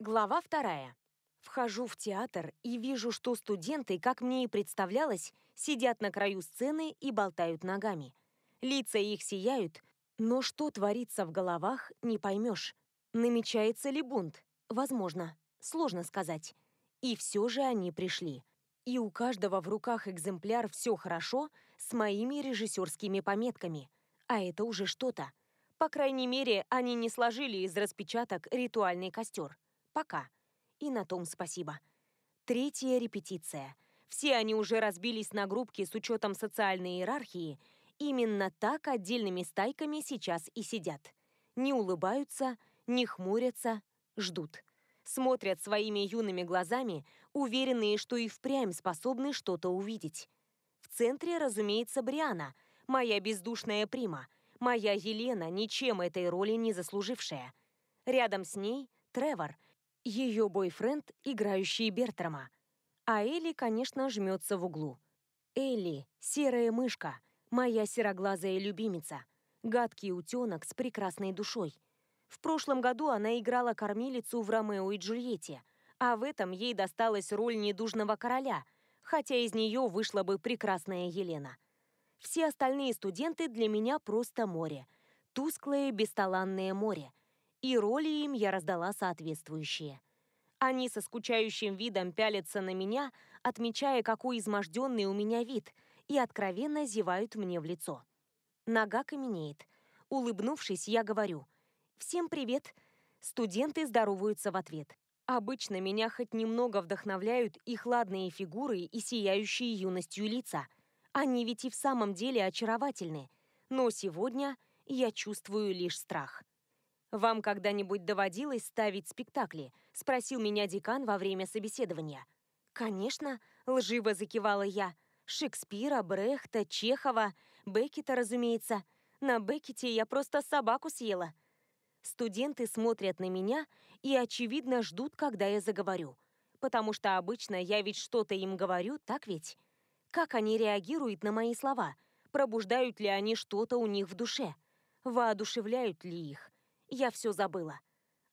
Глава вторая. Вхожу в театр и вижу, что студенты, как мне и представлялось, сидят на краю сцены и болтают ногами. Лица их сияют, но что творится в головах, не поймешь. Намечается ли бунт? Возможно. Сложно сказать. И все же они пришли. И у каждого в руках экземпляр «Все хорошо» с моими режиссерскими пометками. А это уже что-то. По крайней мере, они не сложили из распечаток ритуальный костер. Пока. И на том спасибо. Третья репетиция. Все они уже разбились на группки с учетом социальной иерархии. Именно так отдельными стайками сейчас и сидят. Не улыбаются, не хмурятся, ждут. Смотрят своими юными глазами, уверенные, что и впрямь способны что-то увидеть. В центре, разумеется, Бриана, моя бездушная прима — Моя Елена, ничем этой роли не заслужившая. Рядом с ней Тревор, ее бойфренд, играющий Бертрама. А Элли, конечно, жмется в углу. Элли, серая мышка, моя сероглазая любимица, гадкий утенок с прекрасной душой. В прошлом году она играла кормилицу в «Ромео и Джульетте», а в этом ей досталась роль недужного короля, хотя из нее вышла бы прекрасная Елена – все остальные студенты для меня просто море. Тусклое, бесталанное море. И роли им я раздала соответствующие. Они со скучающим видом пялятся на меня, отмечая, какой изможденный у меня вид, и откровенно зевают мне в лицо. Нога каменеет. Улыбнувшись, я говорю «Всем привет!» Студенты здороваются в ответ. Обычно меня хоть немного вдохновляют их ладные фигуры и сияющие юностью лица – они ведь и в самом деле очаровательны. Но сегодня я чувствую лишь страх. «Вам когда-нибудь доводилось ставить спектакли?» – спросил меня декан во время собеседования. «Конечно», – лживо закивала я. «Шекспира, Брехта, Чехова, Беккета, разумеется. На Беккете я просто собаку съела». Студенты смотрят на меня и, очевидно, ждут, когда я заговорю. Потому что обычно я ведь что-то им говорю, так ведь? Как они реагируют на мои слова? Пробуждают ли они что-то у них в душе? Воодушевляют ли их? Я все забыла.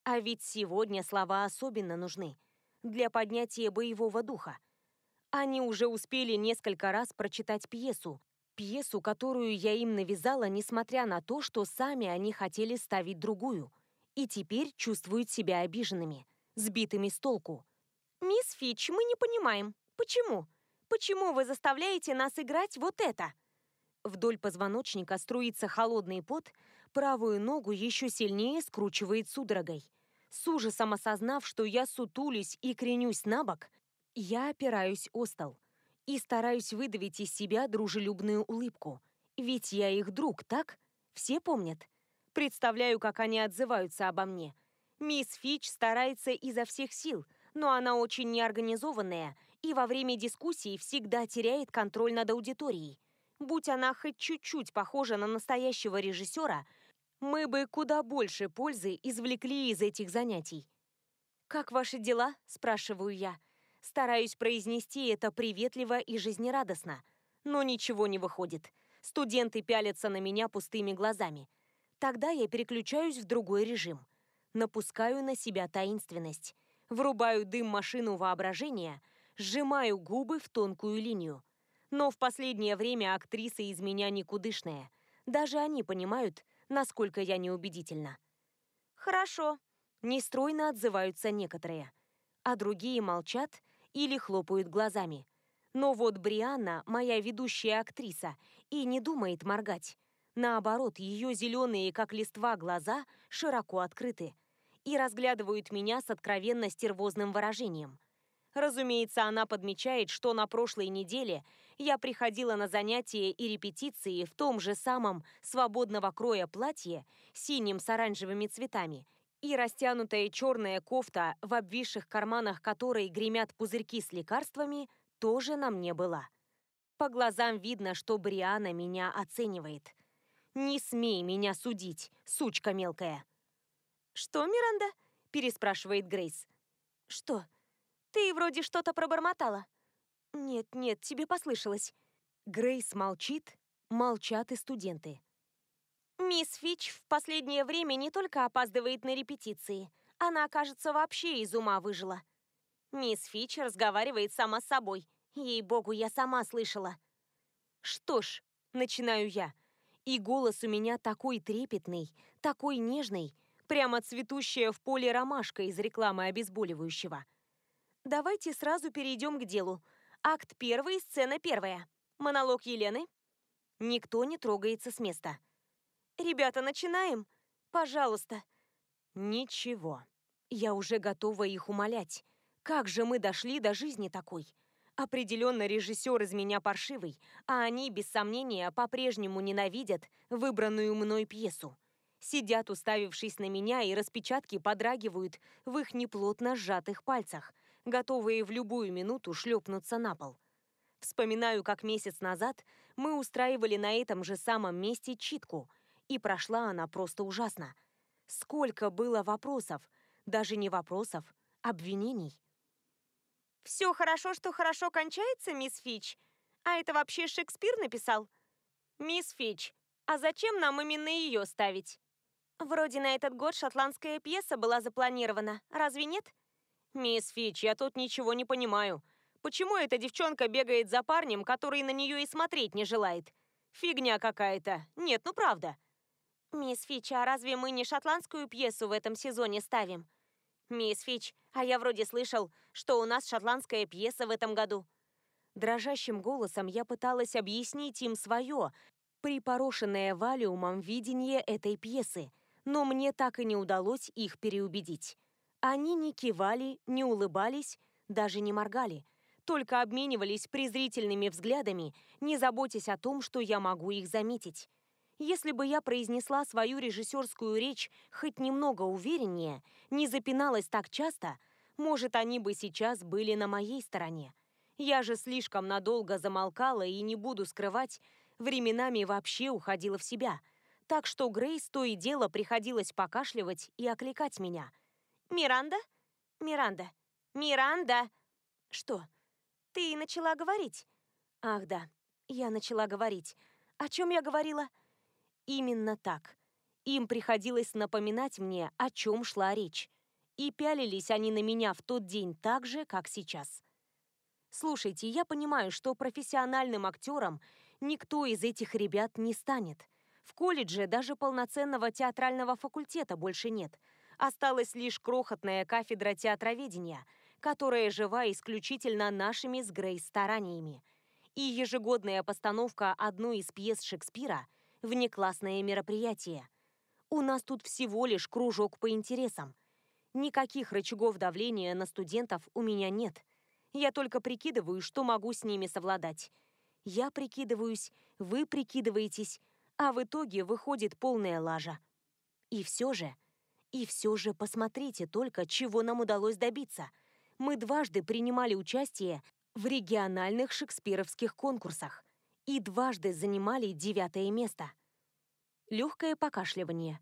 А ведь сегодня слова особенно нужны. Для поднятия боевого духа. Они уже успели несколько раз прочитать пьесу. Пьесу, которую я им навязала, несмотря на то, что сами они хотели ставить другую. И теперь чувствуют себя обиженными, сбитыми с толку. «Мисс Фич, мы не понимаем. Почему?» Почему вы заставляете нас играть вот это?» Вдоль позвоночника струится холодный пот, правую ногу еще сильнее скручивает судорогой. С ужасом осознав, что я сутулюсь и кренюсь на бок, я опираюсь о стол и стараюсь выдавить из себя дружелюбную улыбку. Ведь я их друг, так? Все помнят? Представляю, как они отзываются обо мне. Мисс Фич старается изо всех сил, но она очень неорганизованная и во время дискуссии всегда теряет контроль над аудиторией. Будь она хоть чуть-чуть похожа на настоящего режиссера, мы бы куда больше пользы извлекли из этих занятий. «Как ваши дела?» – спрашиваю я. Стараюсь произнести это приветливо и жизнерадостно, но ничего не выходит. Студенты пялятся на меня пустыми глазами. Тогда я переключаюсь в другой режим. Напускаю на себя таинственность. Врубаю дым машину воображения – сжимаю губы в тонкую линию. Но в последнее время актриса из меня никудышная. Даже они понимают, насколько я неубедительна. «Хорошо», — нестройно отзываются некоторые. А другие молчат или хлопают глазами. Но вот Брианна, моя ведущая актриса, и не думает моргать. Наоборот, ее зеленые, как листва, глаза широко открыты и разглядывают меня с откровенно стервозным выражением. Разумеется, она подмечает, что на прошлой неделе я приходила на занятия и репетиции в том же самом свободного кроя платье синим с оранжевыми цветами и растянутая черная кофта, в обвисших карманах которой гремят пузырьки с лекарствами, тоже на мне была. По глазам видно, что Бриана меня оценивает. «Не смей меня судить, сучка мелкая!» «Что, Миранда?» – переспрашивает Грейс. «Что?» Ты вроде что-то пробормотала. Нет, нет, тебе послышалось. Грейс молчит, молчат и студенты. Мисс Фич в последнее время не только опаздывает на репетиции, Она, кажется, вообще из ума выжила. Мисс Фич разговаривает сама с собой. Ей-богу, я сама слышала. Что ж, начинаю я. И голос у меня такой трепетный, такой нежный, прямо цветущая в поле ромашка из рекламы обезболивающего. Давайте сразу перейдем к делу. Акт первый, сцена первая. Монолог Елены. Никто не трогается с места. «Ребята, начинаем? Пожалуйста». Ничего. Я уже готова их умолять. Как же мы дошли до жизни такой? Определенно режиссер из меня паршивый, а они, без сомнения, по-прежнему ненавидят выбранную мной пьесу. Сидят, уставившись на меня, и распечатки подрагивают в их неплотно сжатых пальцах, готовые в любую минуту шлепнуться на пол. Вспоминаю, как месяц назад мы устраивали на этом же самом месте читку, и прошла она просто ужасно. Сколько было вопросов, даже не вопросов, обвинений. «Все хорошо, что хорошо кончается, мисс Фич. А это вообще Шекспир написал?» «Мисс Фич, а зачем нам именно ее ставить?» «Вроде на этот год шотландская пьеса была запланирована, разве нет?» «Мисс Фич, я тут ничего не понимаю. Почему эта девчонка бегает за парнем, который на нее и смотреть не желает? Фигня какая-то. Нет, ну правда». «Мисс Фич, а разве мы не шотландскую пьесу в этом сезоне ставим?» «Мисс Фич, а я вроде слышал, что у нас шотландская пьеса в этом году». Дрожащим голосом я пыталась объяснить им свое, припорошенное валиумом видение этой пьесы, но мне так и не удалось их переубедить. Они не кивали, не улыбались, даже не моргали, только обменивались презрительными взглядами, не заботясь о том, что я могу их заметить. Если бы я произнесла свою режиссерскую речь хоть немного увереннее, не запиналась так часто, может, они бы сейчас были на моей стороне. Я же слишком надолго замолкала и, не буду скрывать, временами вообще уходила в себя. Так что Грейс то и дело приходилось покашливать и окликать меня. «Миранда? Миранда? Миранда!» «Что? Ты начала говорить?» «Ах да, я начала говорить. О чем я говорила?» Именно так. Им приходилось напоминать мне, о чем шла речь. И пялились они на меня в тот день так же, как сейчас. Слушайте, я понимаю, что профессиональным актером никто из этих ребят не станет. В колледже даже полноценного театрального факультета больше нет. Осталась лишь крохотная кафедра театроведения, которая жива исключительно нашими с Грейс стараниями. И ежегодная постановка одной из пьес Шекспира – внеклассное мероприятие. У нас тут всего лишь кружок по интересам. Никаких рычагов давления на студентов у меня нет. Я только прикидываю, что могу с ними совладать. Я прикидываюсь, вы прикидываетесь, а в итоге выходит полная лажа. И все же, и все же посмотрите только, чего нам удалось добиться. Мы дважды принимали участие в региональных шекспировских конкурсах и дважды занимали девятое место. Легкое покашливание.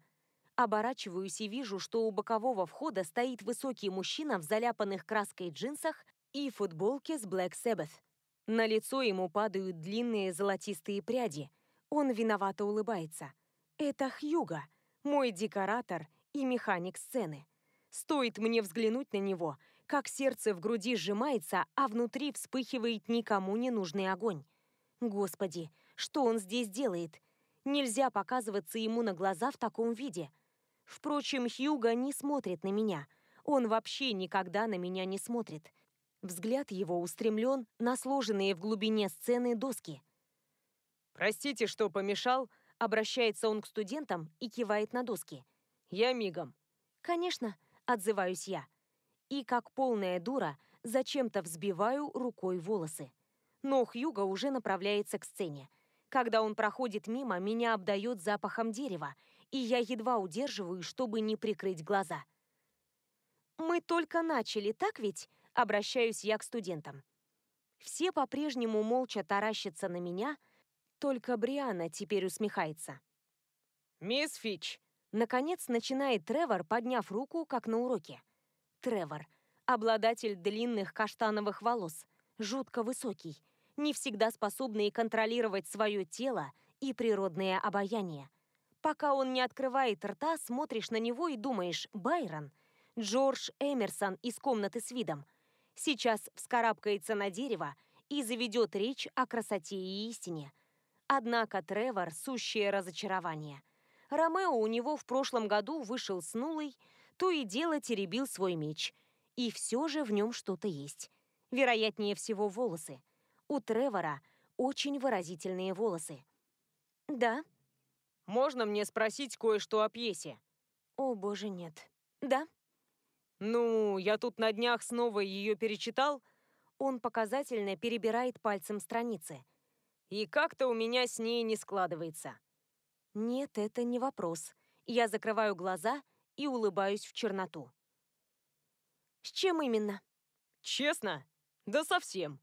Оборачиваюсь и вижу, что у бокового входа стоит высокий мужчина в заляпанных краской джинсах и футболке с Black Sabbath. На лицо ему падают длинные золотистые пряди. Он виновато улыбается. Это Хьюга, мой декоратор и механик сцены. Стоит мне взглянуть на него, как сердце в груди сжимается, а внутри вспыхивает никому не нужный огонь. Господи, что он здесь делает? Нельзя показываться ему на глаза в таком виде. Впрочем, Хьюга не смотрит на меня. Он вообще никогда на меня не смотрит. Взгляд его устремлен на сложенные в глубине сцены доски. «Простите, что помешал», — обращается он к студентам и кивает на доски. «Я мигом». «Конечно», — отзываюсь я. И как полная дура, зачем-то взбиваю рукой волосы но Хьюго уже направляется к сцене. Когда он проходит мимо, меня обдает запахом дерева, и я едва удерживаю, чтобы не прикрыть глаза. «Мы только начали, так ведь?» — обращаюсь я к студентам. Все по-прежнему молча таращатся на меня, только Бриана теперь усмехается. «Мисс Фич!» Наконец начинает Тревор, подняв руку, как на уроке. Тревор, обладатель длинных каштановых волос, жутко высокий, не всегда способные контролировать свое тело и природное обаяние. Пока он не открывает рта, смотришь на него и думаешь «Байрон». Джордж Эмерсон из комнаты с видом. Сейчас вскарабкается на дерево и заведет речь о красоте и истине. Однако Тревор – сущее разочарование. Ромео у него в прошлом году вышел с нулой, то и дело теребил свой меч. И все же в нем что-то есть. Вероятнее всего волосы. У Тревора очень выразительные волосы. «Да?» «Можно мне спросить кое-что о пьесе?» «О, боже, нет. Да?» «Ну, я тут на днях снова ее перечитал». Он показательно перебирает пальцем страницы. «И как-то у меня с ней не складывается». «Нет, это не вопрос. Я закрываю глаза и улыбаюсь в черноту». «С чем именно?» «Честно? Да совсем».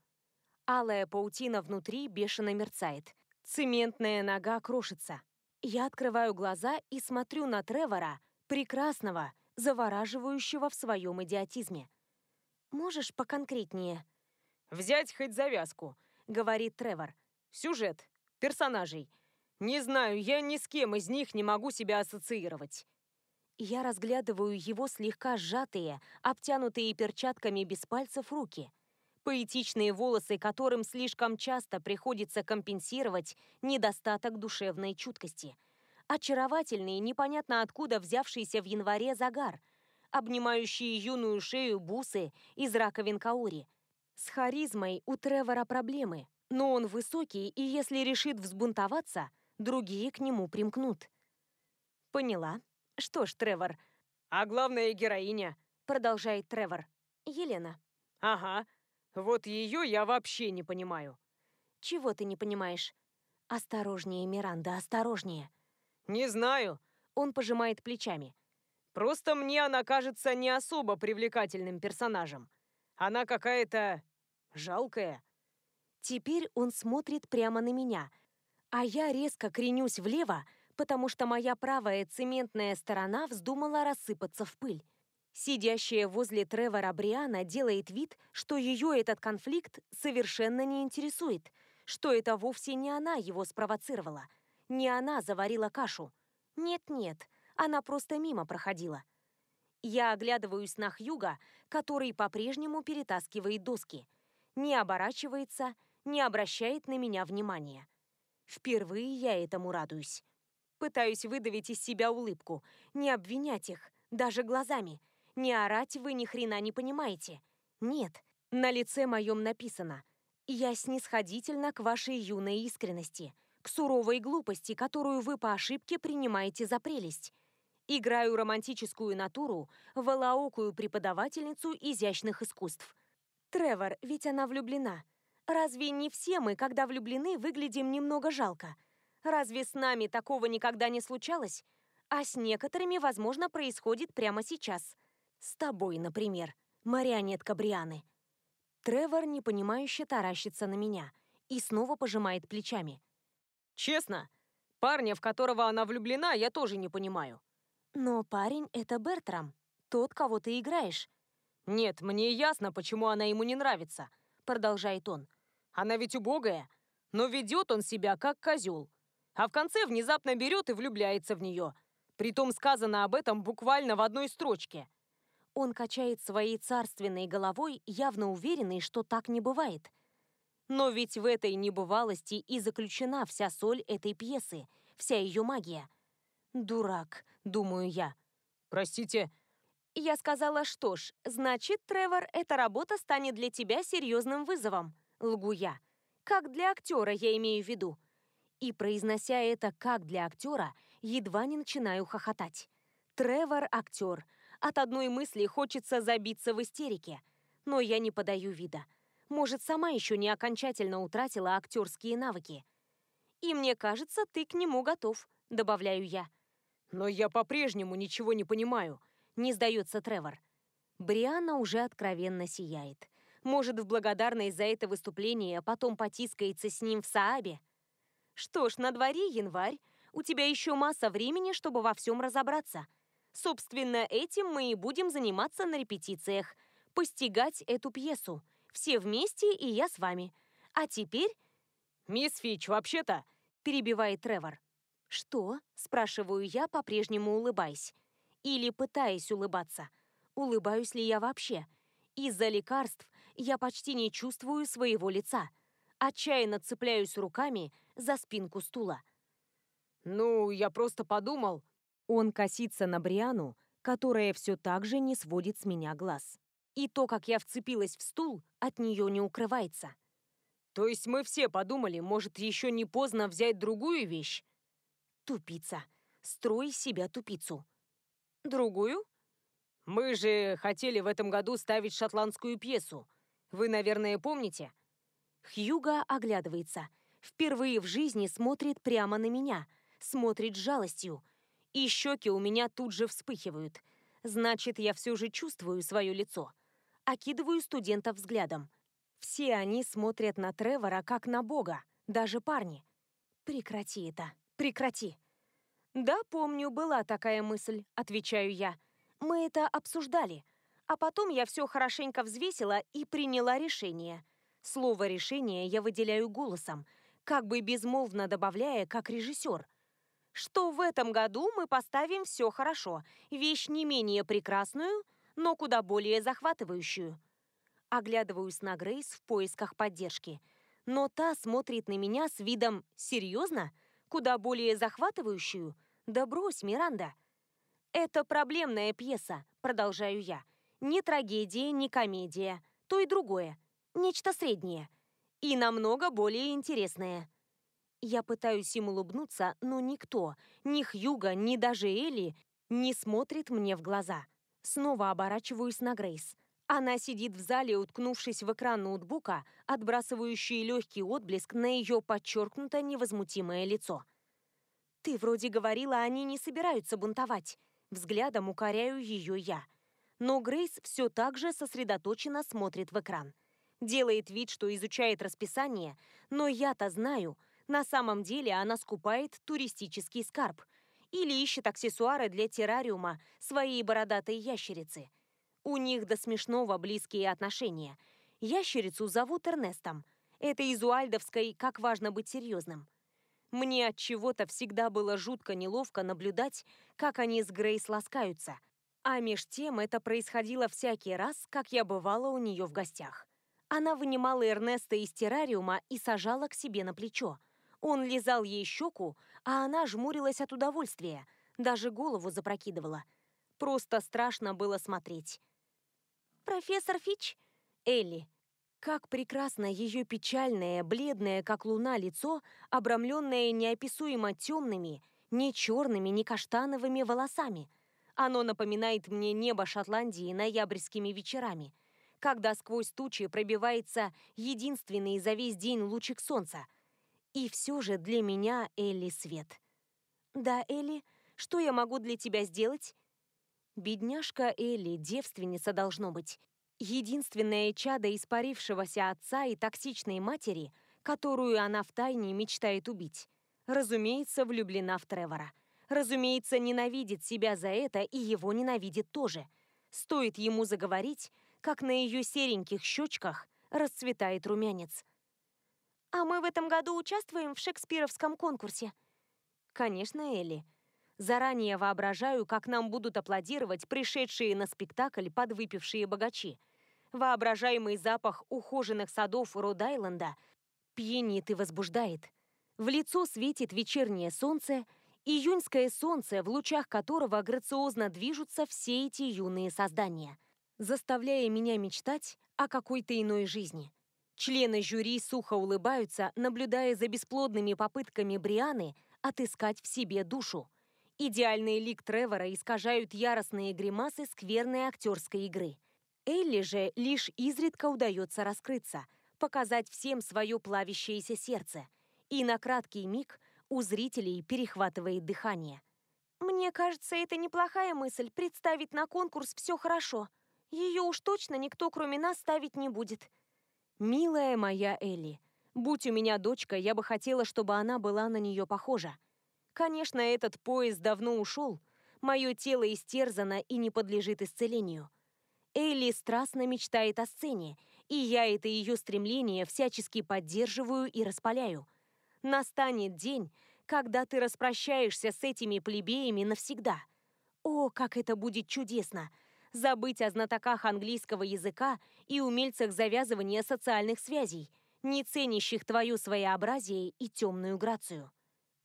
Алая паутина внутри бешено мерцает. Цементная нога крошится. Я открываю глаза и смотрю на Тревора, прекрасного, завораживающего в своем идиотизме. «Можешь поконкретнее?» «Взять хоть завязку», — говорит Тревор. «Сюжет, персонажей. Не знаю, я ни с кем из них не могу себя ассоциировать». Я разглядываю его слегка сжатые, обтянутые перчатками без пальцев руки. Поэтичные волосы, которым слишком часто приходится компенсировать недостаток душевной чуткости — очаровательный, непонятно откуда взявшийся в январе загар, обнимающие юную шею бусы из раковин каури. С харизмой у Тревора проблемы, но он высокий, и если решит взбунтоваться, другие к нему примкнут. Поняла. Что ж, Тревор... А главная героиня? Продолжает Тревор. Елена. Ага. Вот ее я вообще не понимаю. Чего ты не понимаешь? Осторожнее, Миранда, осторожнее. «Не знаю». Он пожимает плечами. «Просто мне она кажется не особо привлекательным персонажем. Она какая-то... жалкая». Теперь он смотрит прямо на меня, а я резко кренюсь влево, потому что моя правая цементная сторона вздумала рассыпаться в пыль. Сидящая возле Тревора Бриана делает вид, что ее этот конфликт совершенно не интересует, что это вовсе не она его спровоцировала – не она заварила кашу. Нет-нет, она просто мимо проходила. Я оглядываюсь на Хьюга, который по-прежнему перетаскивает доски. Не оборачивается, не обращает на меня внимания. Впервые я этому радуюсь. Пытаюсь выдавить из себя улыбку, не обвинять их, даже глазами. Не орать вы ни хрена не понимаете. Нет, на лице моем написано. Я снисходительно к вашей юной искренности к суровой глупости, которую вы по ошибке принимаете за прелесть. Играю романтическую натуру, волоокую преподавательницу изящных искусств. Тревор, ведь она влюблена. Разве не все мы, когда влюблены, выглядим немного жалко? Разве с нами такого никогда не случалось? А с некоторыми, возможно, происходит прямо сейчас. С тобой, например, марионетка Брианы. Тревор непонимающе таращится на меня и снова пожимает плечами. Честно, парня, в которого она влюблена, я тоже не понимаю. Но парень — это Бертрам, тот, кого ты играешь. Нет, мне ясно, почему она ему не нравится, продолжает он. Она ведь убогая, но ведет он себя как козел. А в конце внезапно берет и влюбляется в нее. Притом сказано об этом буквально в одной строчке. Он качает своей царственной головой, явно уверенный, что так не бывает. Но ведь в этой небывалости и заключена вся соль этой пьесы, вся ее магия. Дурак, думаю я. Простите. Я сказала, что ж, значит, Тревор, эта работа станет для тебя серьезным вызовом. Лгу я. Как для актера, я имею в виду. И произнося это как для актера, едва не начинаю хохотать. Тревор – актер. От одной мысли хочется забиться в истерике. Но я не подаю вида. Может, сама еще не окончательно утратила актерские навыки. И мне кажется, ты к нему готов, добавляю я. Но я по-прежнему ничего не понимаю, не сдается Тревор. Брианна уже откровенно сияет. Может, в благодарность за это выступление потом потискается с ним в Саабе? Что ж, на дворе январь. У тебя еще масса времени, чтобы во всем разобраться. Собственно, этим мы и будем заниматься на репетициях. Постигать эту пьесу. Все вместе, и я с вами. А теперь...» «Мисс Фич, вообще-то...» — перебивает Тревор. «Что?» — спрашиваю я, по-прежнему улыбаясь. Или пытаясь улыбаться. улыбаюсь ли я вообще. Из-за лекарств я почти не чувствую своего лица. Отчаянно цепляюсь руками за спинку стула. «Ну, я просто подумал...» Он косится на Бриану, которая все так же не сводит с меня глаз. И то, как я вцепилась в стул, от нее не укрывается. То есть мы все подумали, может, еще не поздно взять другую вещь? Тупица. Строй себя тупицу. Другую? Мы же хотели в этом году ставить шотландскую пьесу. Вы, наверное, помните? Хьюга оглядывается. Впервые в жизни смотрит прямо на меня. Смотрит с жалостью. И щеки у меня тут же вспыхивают. Значит, я все же чувствую свое лицо. Окидываю студентов взглядом. Все они смотрят на Тревора как на бога, даже парни. Прекрати это, прекрати. Да, помню, была такая мысль, отвечаю я. Мы это обсуждали. А потом я все хорошенько взвесила и приняла решение. Слово «решение» я выделяю голосом, как бы безмолвно добавляя, как режиссер. Что в этом году мы поставим все хорошо, вещь не менее прекрасную, но куда более захватывающую. Оглядываюсь на Грейс в поисках поддержки. Но та смотрит на меня с видом «Серьезно? Куда более захватывающую? Да брось, Миранда!» «Это проблемная пьеса», — продолжаю я. «Не трагедия, не комедия. То и другое. Нечто среднее. И намного более интересное». Я пытаюсь им улыбнуться, но никто, ни Хьюга, ни даже Элли, не смотрит мне в глаза. Снова оборачиваюсь на Грейс. Она сидит в зале, уткнувшись в экран ноутбука, отбрасывающий легкий отблеск на ее подчеркнуто невозмутимое лицо. «Ты вроде говорила, они не собираются бунтовать». Взглядом укоряю ее я. Но Грейс все так же сосредоточенно смотрит в экран. Делает вид, что изучает расписание, но я-то знаю, на самом деле она скупает туристический скарб или ищет аксессуары для террариума своей бородатой ящерицы – у них до смешного близкие отношения. Ящерицу зовут Эрнестом. Это из Уальдовской «Как важно быть серьезным». Мне от чего-то всегда было жутко неловко наблюдать, как они с Грейс ласкаются. А меж тем это происходило всякий раз, как я бывала у нее в гостях. Она вынимала Эрнеста из террариума и сажала к себе на плечо. Он лизал ей щеку, а она жмурилась от удовольствия, даже голову запрокидывала. Просто страшно было смотреть. «Профессор Фич?» Элли. Как прекрасно ее печальное, бледное, как луна, лицо, обрамленное неописуемо темными, не черными, не каштановыми волосами. Оно напоминает мне небо Шотландии ноябрьскими вечерами, когда сквозь тучи пробивается единственный за весь день лучик солнца. И все же для меня Элли свет. «Да, Элли, что я могу для тебя сделать?» Бедняжка Элли, девственница должно быть. Единственное чадо испарившегося отца и токсичной матери, которую она втайне мечтает убить. Разумеется, влюблена в Тревора. Разумеется, ненавидит себя за это и его ненавидит тоже. Стоит ему заговорить, как на ее сереньких щечках расцветает румянец. «А мы в этом году участвуем в шекспировском конкурсе?» «Конечно, Элли. Заранее воображаю, как нам будут аплодировать пришедшие на спектакль подвыпившие богачи. Воображаемый запах ухоженных садов Род-Айленда пьянит и возбуждает. В лицо светит вечернее солнце, июньское солнце, в лучах которого грациозно движутся все эти юные создания, заставляя меня мечтать о какой-то иной жизни. Члены жюри сухо улыбаются, наблюдая за бесплодными попытками Брианы отыскать в себе душу. Идеальный лик Тревора искажают яростные гримасы скверной актерской игры. Элли же лишь изредка удается раскрыться, показать всем свое плавящееся сердце. И на краткий миг у зрителей перехватывает дыхание. «Мне кажется, это неплохая мысль представить на конкурс все хорошо. Ее уж точно никто, кроме нас, ставить не будет». «Милая моя Элли, будь у меня дочка, я бы хотела, чтобы она была на нее похожа. Конечно, этот поезд давно ушел. Мое тело истерзано и не подлежит исцелению. Элли страстно мечтает о сцене, и я это ее стремление всячески поддерживаю и распаляю. Настанет день, когда ты распрощаешься с этими плебеями навсегда. О, как это будет чудесно! забыть о знатоках английского языка и умельцах завязывания социальных связей, не ценящих твое своеобразие и темную грацию.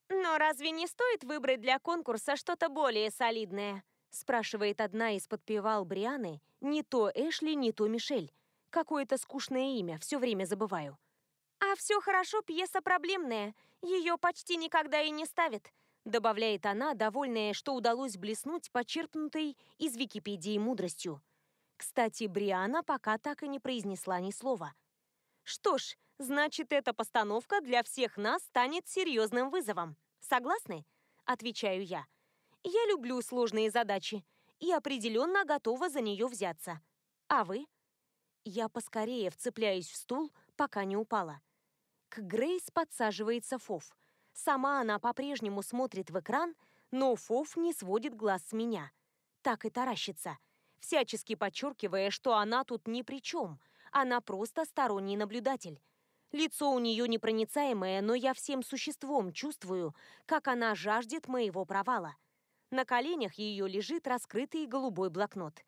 «Но разве не стоит выбрать для конкурса что-то более солидное?» спрашивает одна из подпевал Брианы, не то Эшли, не то Мишель. Какое-то скучное имя, все время забываю. «А все хорошо, пьеса проблемная. Ее почти никогда и не ставят», добавляет она, довольная, что удалось блеснуть почерпнутой из Википедии мудростью. Кстати, Бриана пока так и не произнесла ни слова. Что ж, значит, эта постановка для всех нас станет серьезным вызовом. Согласны? Отвечаю я. Я люблю сложные задачи и определенно готова за нее взяться. А вы? Я поскорее вцепляюсь в стул, пока не упала. К Грейс подсаживается Фоф. Сама она по-прежнему смотрит в экран, но Фоф не сводит глаз с меня. Так и таращится, всячески подчеркивая, что она тут ни при чем. Она просто сторонний наблюдатель. Лицо у нее непроницаемое, но я всем существом чувствую, как она жаждет моего провала. На коленях ее лежит раскрытый голубой блокнот.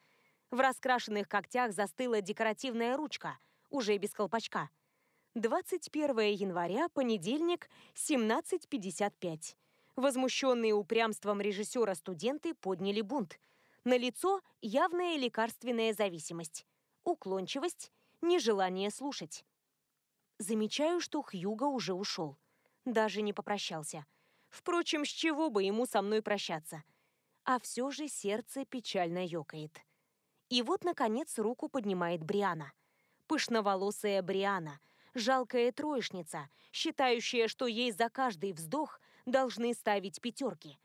В раскрашенных когтях застыла декоративная ручка, уже без колпачка. 21 января, понедельник, 17.55. Возмущенные упрямством режиссера студенты подняли бунт. На лицо явная лекарственная зависимость, уклончивость, нежелание слушать. Замечаю, что Хьюго уже ушел. Даже не попрощался. Впрочем, с чего бы ему со мной прощаться? А все же сердце печально ёкает. И вот, наконец, руку поднимает Бриана. Пышноволосая Бриана — жалкая троечница, считающая, что ей за каждый вздох должны ставить пятерки.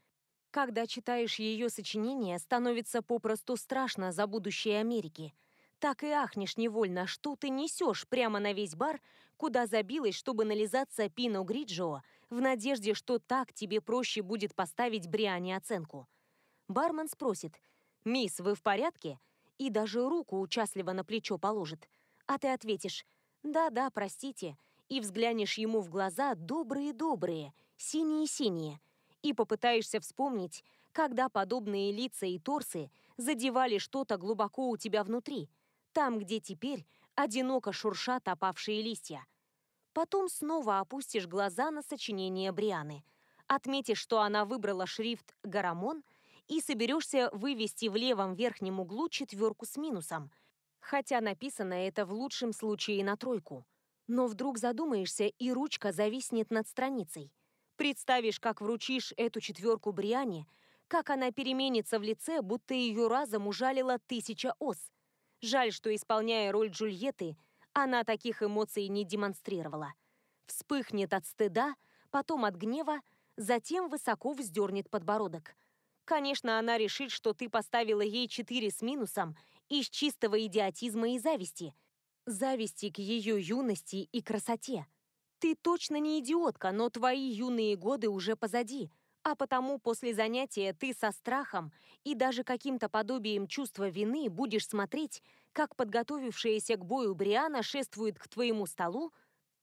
Когда читаешь ее сочинения, становится попросту страшно за будущее Америки. Так и ахнешь невольно, что ты несешь прямо на весь бар, куда забилась, чтобы нализаться Пино Гриджио, в надежде, что так тебе проще будет поставить Бриане оценку. Бармен спросит «Мисс, вы в порядке?» и даже руку участливо на плечо положит. А ты ответишь да-да, простите, и взглянешь ему в глаза добрые-добрые, синие-синие, и попытаешься вспомнить, когда подобные лица и торсы задевали что-то глубоко у тебя внутри, там, где теперь одиноко шуршат опавшие листья. Потом снова опустишь глаза на сочинение Брианы, отметишь, что она выбрала шрифт «Гарамон» и соберешься вывести в левом верхнем углу четверку с минусом – Хотя написано это в лучшем случае на тройку. Но вдруг задумаешься, и ручка зависнет над страницей. Представишь, как вручишь эту четверку Бриане, как она переменится в лице, будто ее разом ужалила тысяча ос. Жаль, что, исполняя роль Джульетты, она таких эмоций не демонстрировала. Вспыхнет от стыда, потом от гнева, затем высоко вздернет подбородок. Конечно, она решит, что ты поставила ей четыре с минусом из чистого идиотизма и зависти. Зависти к ее юности и красоте. Ты точно не идиотка, но твои юные годы уже позади, а потому после занятия ты со страхом и даже каким-то подобием чувства вины будешь смотреть, как подготовившаяся к бою Бриана шествует к твоему столу,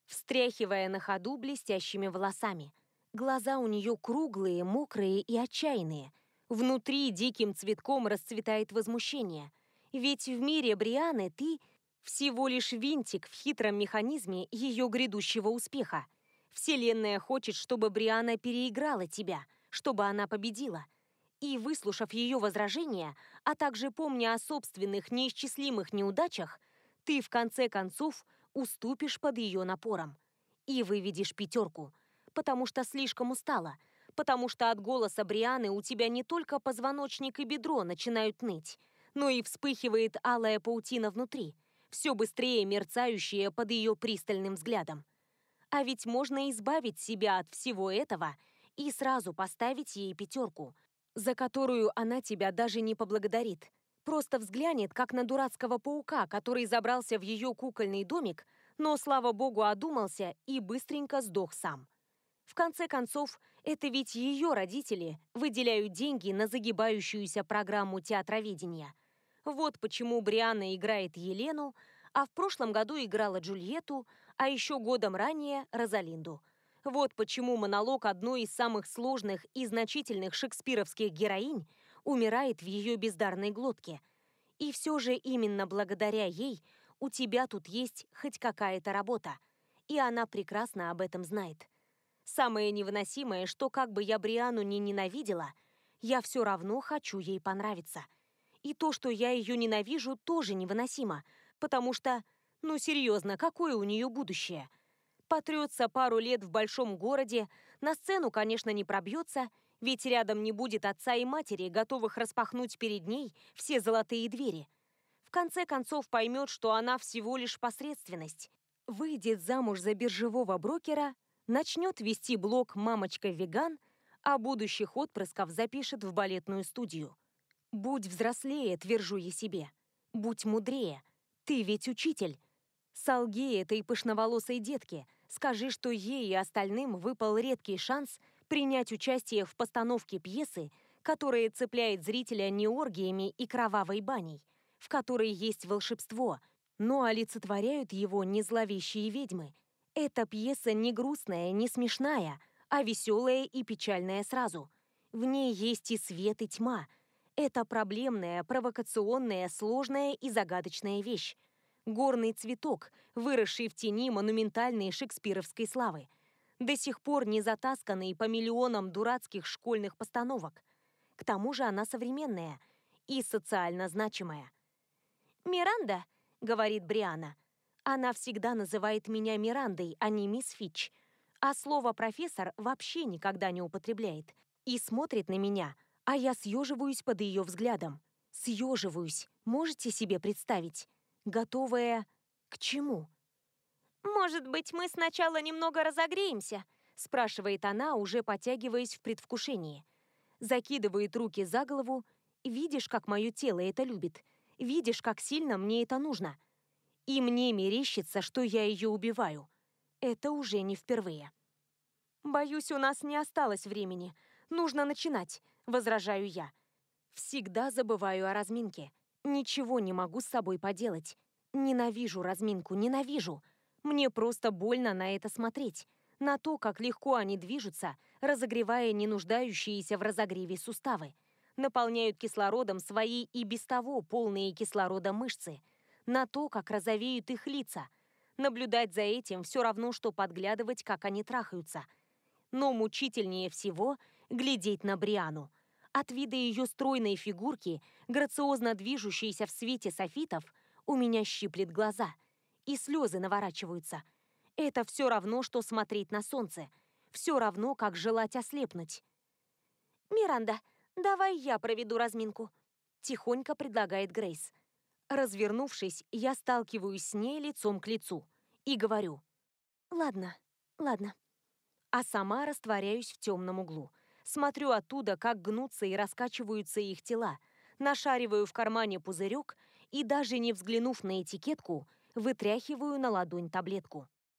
встряхивая на ходу блестящими волосами. Глаза у нее круглые, мокрые и отчаянные. Внутри диким цветком расцветает возмущение. Ведь в мире Брианы ты всего лишь винтик в хитром механизме ее грядущего успеха. Вселенная хочет, чтобы Бриана переиграла тебя, чтобы она победила. И, выслушав ее возражения, а также помня о собственных неисчислимых неудачах, ты в конце концов уступишь под ее напором и выведешь пятерку, потому что слишком устала, потому что от голоса Брианы у тебя не только позвоночник и бедро начинают ныть, но и вспыхивает алая паутина внутри, все быстрее мерцающая под ее пристальным взглядом. А ведь можно избавить себя от всего этого и сразу поставить ей пятерку, за которую она тебя даже не поблагодарит. Просто взглянет, как на дурацкого паука, который забрался в ее кукольный домик, но, слава богу, одумался и быстренько сдох сам. В конце концов, это ведь ее родители выделяют деньги на загибающуюся программу театроведения. Вот почему Брианна играет Елену, а в прошлом году играла Джульетту, а еще годом ранее Розалинду. Вот почему монолог одной из самых сложных и значительных шекспировских героинь умирает в ее бездарной глотке. И все же именно благодаря ей у тебя тут есть хоть какая-то работа, и она прекрасно об этом знает. Самое невыносимое, что как бы я Бриану не ненавидела, я все равно хочу ей понравиться. И то, что я ее ненавижу, тоже невыносимо, потому что, ну серьезно, какое у нее будущее? Потрется пару лет в большом городе, на сцену, конечно, не пробьется, ведь рядом не будет отца и матери, готовых распахнуть перед ней все золотые двери. В конце концов поймет, что она всего лишь посредственность. Выйдет замуж за биржевого брокера – начнет вести блог «Мамочка-веган», а будущих отпрысков запишет в балетную студию. «Будь взрослее», твержу я себе. «Будь мудрее. Ты ведь учитель». Солги этой пышноволосой детке. Скажи, что ей и остальным выпал редкий шанс принять участие в постановке пьесы, которая цепляет зрителя не оргиями и кровавой баней, в которой есть волшебство, но олицетворяют его не зловещие ведьмы – эта пьеса не грустная, не смешная, а веселая и печальная сразу. В ней есть и свет, и тьма. Это проблемная, провокационная, сложная и загадочная вещь. Горный цветок, выросший в тени монументальной шекспировской славы. До сих пор не затасканный по миллионам дурацких школьных постановок. К тому же она современная и социально значимая. «Миранда», — говорит Бриана, — она всегда называет меня Мирандой, а не мисс Фич. А слово «профессор» вообще никогда не употребляет. И смотрит на меня, а я съеживаюсь под ее взглядом. Съеживаюсь, можете себе представить? Готовая к чему? «Может быть, мы сначала немного разогреемся?» спрашивает она, уже потягиваясь в предвкушении. Закидывает руки за голову. «Видишь, как мое тело это любит? Видишь, как сильно мне это нужно?» И мне мерещится, что я ее убиваю. Это уже не впервые. «Боюсь, у нас не осталось времени. Нужно начинать», — возражаю я. Всегда забываю о разминке. Ничего не могу с собой поделать. Ненавижу разминку, ненавижу. Мне просто больно на это смотреть. На то, как легко они движутся, разогревая не нуждающиеся в разогреве суставы. Наполняют кислородом свои и без того полные кислорода мышцы — на то, как розовеют их лица. Наблюдать за этим все равно, что подглядывать, как они трахаются. Но мучительнее всего глядеть на Бриану. От вида ее стройной фигурки, грациозно движущейся в свете софитов, у меня щиплет глаза, и слезы наворачиваются. Это все равно, что смотреть на солнце. Все равно, как желать ослепнуть. «Миранда, давай я проведу разминку», — тихонько предлагает Грейс. Развернувшись, я сталкиваюсь с ней лицом к лицу и говорю «Ладно, ладно». А сама растворяюсь в темном углу. Смотрю оттуда, как гнутся и раскачиваются их тела, нашариваю в кармане пузырек и, даже не взглянув на этикетку, вытряхиваю на ладонь таблетку.